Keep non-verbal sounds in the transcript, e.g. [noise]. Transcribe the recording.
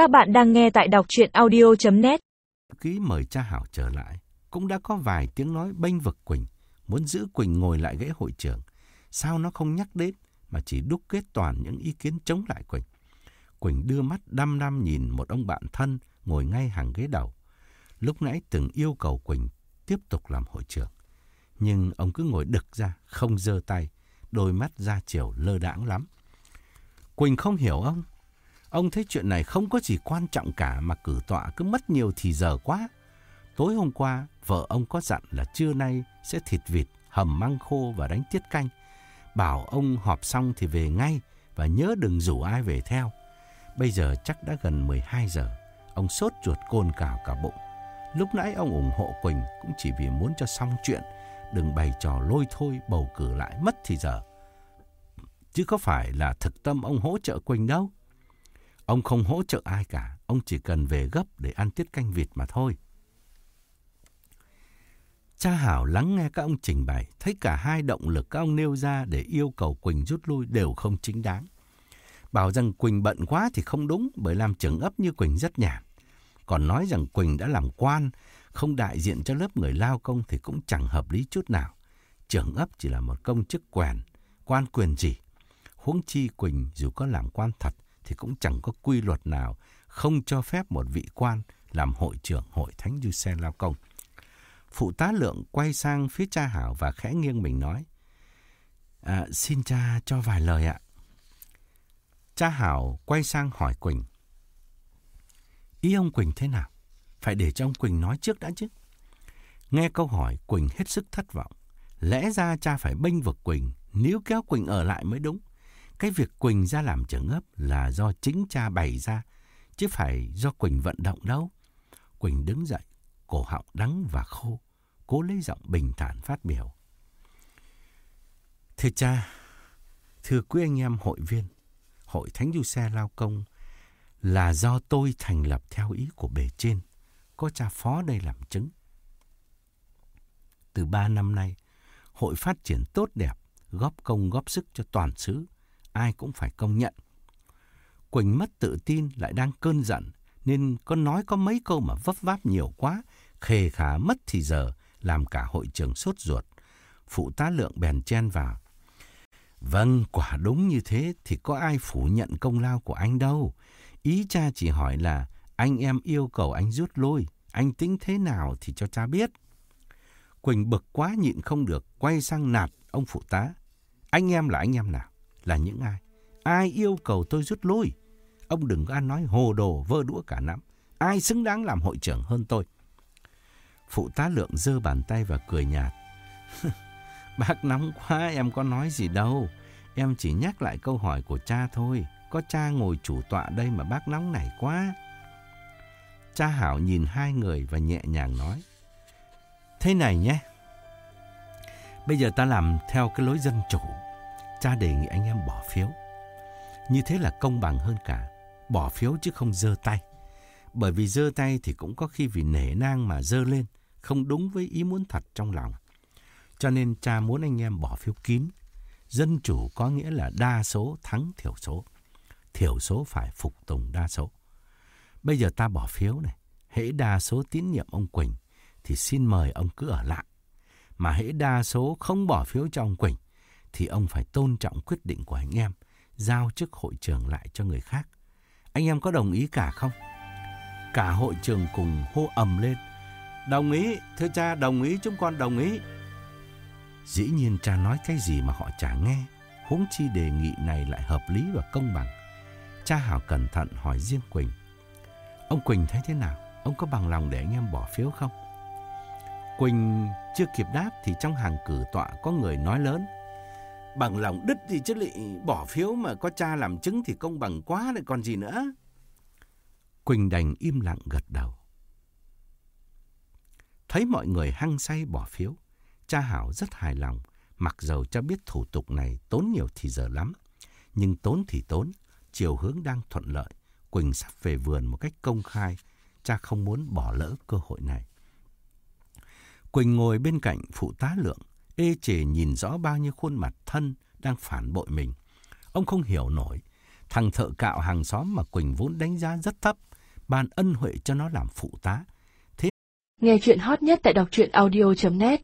Các bạn đang nghe tại đọc chuyện audio.net Ký mời cha Hảo trở lại. Cũng đã có vài tiếng nói bênh vực Quỳnh. Muốn giữ Quỳnh ngồi lại ghế hội trưởng. Sao nó không nhắc đến mà chỉ đúc kết toàn những ý kiến chống lại Quỳnh. Quỳnh đưa mắt đăm đăm nhìn một ông bạn thân ngồi ngay hàng ghế đầu. Lúc nãy từng yêu cầu Quỳnh tiếp tục làm hội trưởng. Nhưng ông cứ ngồi đực ra, không dơ tay, đôi mắt ra chiều lơ đãng lắm. Quỳnh không hiểu ông. Ông thấy chuyện này không có gì quan trọng cả mà cử tọa cứ mất nhiều thì giờ quá. Tối hôm qua, vợ ông có dặn là trưa nay sẽ thịt vịt, hầm măng khô và đánh tiết canh. Bảo ông họp xong thì về ngay và nhớ đừng rủ ai về theo. Bây giờ chắc đã gần 12 giờ. Ông sốt ruột cồn cào cả bụng. Lúc nãy ông ủng hộ Quỳnh cũng chỉ vì muốn cho xong chuyện, đừng bày trò lôi thôi bầu cử lại mất thì giờ. Chứ có phải là thực tâm ông hỗ trợ Quỳnh đâu. Ông không hỗ trợ ai cả, ông chỉ cần về gấp để ăn tiết canh vịt mà thôi. Cha Hảo lắng nghe các ông trình bày, thấy cả hai động lực các ông nêu ra để yêu cầu Quỳnh rút lui đều không chính đáng. Bảo rằng Quỳnh bận quá thì không đúng bởi làm trưởng ấp như Quỳnh rất nhàn. Còn nói rằng Quỳnh đã làm quan, không đại diện cho lớp người lao công thì cũng chẳng hợp lý chút nào. Trưởng ấp chỉ là một công chức quèn, quan quyền gì. Huống chi Quỳnh dù có làm quan thật thì cũng chẳng có quy luật nào không cho phép một vị quan làm hội trưởng hội thánh du xe lao công. Phụ tá lượng quay sang phía cha Hảo và khẽ nghiêng mình nói. À, xin cha cho vài lời ạ. Cha Hảo quay sang hỏi Quỳnh. Ý ông Quỳnh thế nào? Phải để cho ông Quỳnh nói trước đã chứ. Nghe câu hỏi, Quỳnh hết sức thất vọng. Lẽ ra cha phải bênh vực Quỳnh, nếu kéo Quỳnh ở lại mới đúng. Cái việc Quỳnh ra làm trưởng ấp là do chính cha bày ra, chứ phải do Quỳnh vận động đâu. Quỳnh đứng dậy, cổ họng đắng và khô, cố lấy giọng bình thản phát biểu. Thưa cha, thưa quý anh em hội viên, Hội Thánh Du Xe Lao Công là do tôi thành lập theo ý của bề trên, có cha phó đây làm chứng. Từ ba năm nay, hội phát triển tốt đẹp, góp công góp sức cho toàn xứ, ai cũng phải công nhận. Quỳnh mất tự tin lại đang cơn giận, nên có nói có mấy câu mà vấp váp nhiều quá, khề khá mất thì giờ, làm cả hội trưởng sốt ruột. Phụ tá lượng bèn chen vào. Vâng, quả đúng như thế thì có ai phủ nhận công lao của anh đâu. Ý cha chỉ hỏi là anh em yêu cầu anh rút lui, anh tính thế nào thì cho cha biết. Quỳnh bực quá nhịn không được, quay sang nạt ông phụ tá. Anh em là anh em nào? Là những ai? Ai yêu cầu tôi rút lui? Ông đừng có ăn nói hồ đồ vơ đũa cả nắm. Ai xứng đáng làm hội trưởng hơn tôi? Phụ tá lượng giơ bàn tay và cười nhạt. [laughs] Bác nóng quá, em có nói gì đâu. Em chỉ nhắc lại câu hỏi của cha thôi. Có cha ngồi chủ tọa đây mà bác nóng nảy quá. Cha Hảo nhìn hai người và nhẹ nhàng nói. Thế này nhé. Bây giờ ta làm theo cái lối dân chủ. Cha đề nghị anh em bỏ phiếu. Như thế là công bằng hơn cả. Bỏ phiếu chứ không dơ tay. Bởi vì dơ tay thì cũng có khi vì nể nang mà dơ lên. Không đúng với ý muốn thật trong lòng. Cho nên cha muốn anh em bỏ phiếu kín. Dân chủ có nghĩa là đa số thắng thiểu số. Thiểu số phải phục tùng đa số. Bây giờ ta bỏ phiếu này. Hễ đa số tín nhiệm ông Quỳnh thì xin mời ông cứ ở lại. Mà hễ đa số không bỏ phiếu cho ông Quỳnh thì ông phải tôn trọng quyết định của anh em, giao chức hội trưởng lại cho người khác. Anh em có đồng ý cả không? Cả hội trường cùng hô ầm lên. Đồng ý, thưa cha, đồng ý, chúng con đồng ý. Dĩ nhiên cha nói cái gì mà họ chả nghe, huống chi đề nghị này lại hợp lý và công bằng. Cha Hảo cẩn thận hỏi riêng Quỳnh. Ông Quỳnh thấy thế nào? Ông có bằng lòng để anh em bỏ phiếu không? Quỳnh chưa kịp đáp thì trong hàng cử tọa có người nói lớn. Bằng lòng đứt thì chứ lị bỏ phiếu mà có cha làm chứng thì công bằng quá lại còn gì nữa. Quỳnh đành im lặng gật đầu. Thấy mọi người hăng say bỏ phiếu, cha Hảo rất hài lòng, mặc dầu cha biết thủ tục này tốn nhiều thì giờ lắm. Nhưng tốn thì tốn, chiều hướng đang thuận lợi, Quỳnh sắp về vườn một cách công khai, cha không muốn bỏ lỡ cơ hội này. Quỳnh ngồi bên cạnh phụ tá lượng, ê chề nhìn rõ bao nhiêu khuôn mặt thân đang phản bội mình. Ông không hiểu nổi, Thằng thợ cạo hàng xóm mà Quỳnh vốn đánh giá rất thấp, ban ân huệ cho nó làm phụ tá. Nghe chuyện hot nhất tại đọc truyện audio.net